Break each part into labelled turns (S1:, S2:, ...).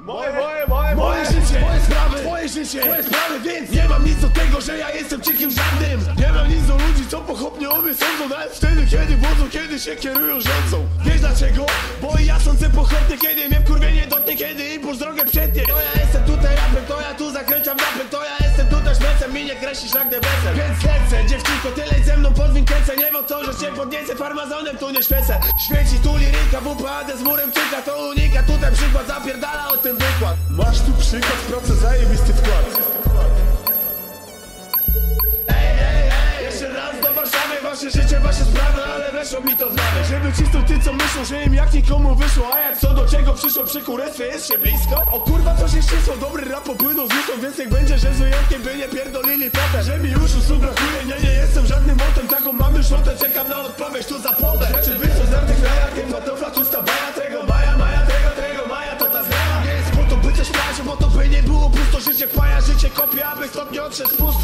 S1: Moje, moje, moje, moje życie, moje sprawy, twoje życie, twoje sprawy, więc nie mam nic do tego, że ja jestem cikiem żadnym co pochopnie obie sądzą Nawet wtedy, kiedy wodzą, kiedy się kierują rządzą Wiesz dlaczego? Bo ja sądzę pochopnie, kiedy mnie wkurwienie dotknie Kiedy impuls drogę przetnie. To ja jestem tutaj rapem, to ja tu zakręcam rapem To ja jestem tutaj szmecem i nie kreślisz jak debesem. Więc lecę, dziewczynko, tyle ze mną podwiń kręcę Nie wiem to, że cię podniecę farmazonem, tu nie świecę. Świeci tu liryka, WPAD z murem czyka To unika, tutaj przykład zapierdala o tym wykład. Masz tu przykład, w pracy zajebisty wkład Wasze sprawy, ale weszło mi to w nawyk Żeby cisnął ty co myślą, że im jak nikomu wyszło A jak co do czego przyszło przy kurestwie jest się blisko. O kurwa to się ścisło, dobry rap popłynął z uszą Więc niech będzie, że z wyjątkiem by nie pierdolili potem. Że mi już usług brakuje, nie, nie jestem żadnym motem Taką mam już lotę, czekam na odpowiedź tu za podę Czy wy co na tych krajach, tym pantofla tu stabaja Tego maja, maja, tego, tego maja, to ta zmiana Nie jest po to by coś plać, bo to by nie było pusto Życie paja, życie kopia, aby stopnie otrzeć pustko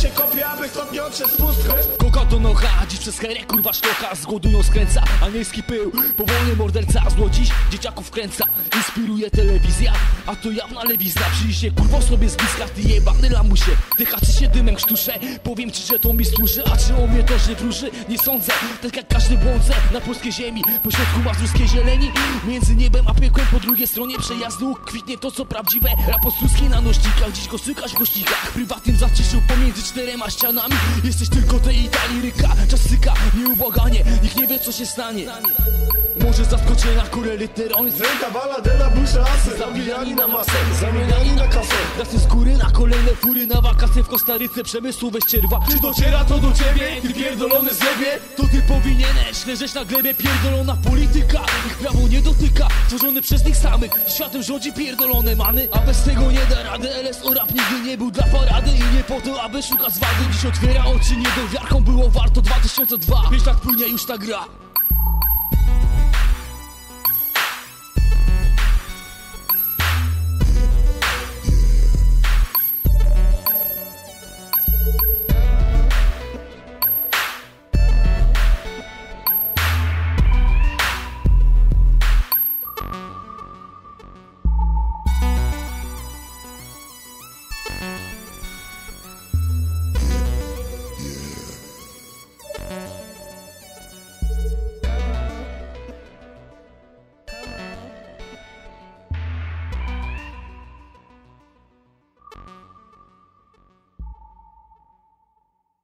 S1: Życie kopia, aby stopnie otrzeć pustko
S2: Koka to nocha, dziś przez herę kurwa szkocha Z głodu ją skręca, anielski pył. Powolny morderca, złodziś dzieciaków kręca. Inspiruje telewizja, a to jawna lewizna. Przyjrzyj się kurwo sobie z bliska, ty jebany lamusie. Dychaczy się dymem krztusze, powiem ci, że to mi służy A czy o mnie to, że wróży? Nie sądzę, tak jak każdy błądzę Na polskiej ziemi, pośrodku mazurskiej zieleni Między niebem a piekłem, po drugiej stronie przejazdu Kwitnie to co prawdziwe, rap ostruski na nośnikach. Dziś go sykasz w gościkach, prywatnym zaciszył pomiędzy czterema ścianami. Jesteś tylko tej Italii ryka, czas syka, nieubłaganie. Nikt nie wie co się stanie. Może zaskoczę na kurę literon.
S1: Ręka baladena, busza, asy.
S2: Zabijani na masę,
S1: Zamieniani na kasę.
S2: Dasy z góry na kolejne fury na wakacje w Kostaryce Przemysłu weź czerwa. Czy dociera to do ciebie, ty pierdolony zjebie? To ty powinieneś leżeć na glebie Pierdolona polityka, ich prawo nie dotyka Tworzony przez nich samych, światem rządzi pierdolone many A bez tego nie da rady, LSO rap nigdy nie był dla parady I nie po to, aby szukać zwady Dziś otwiera oczy. Niedowiarką, było warto 2002 Wiesz tak płynie już ta gra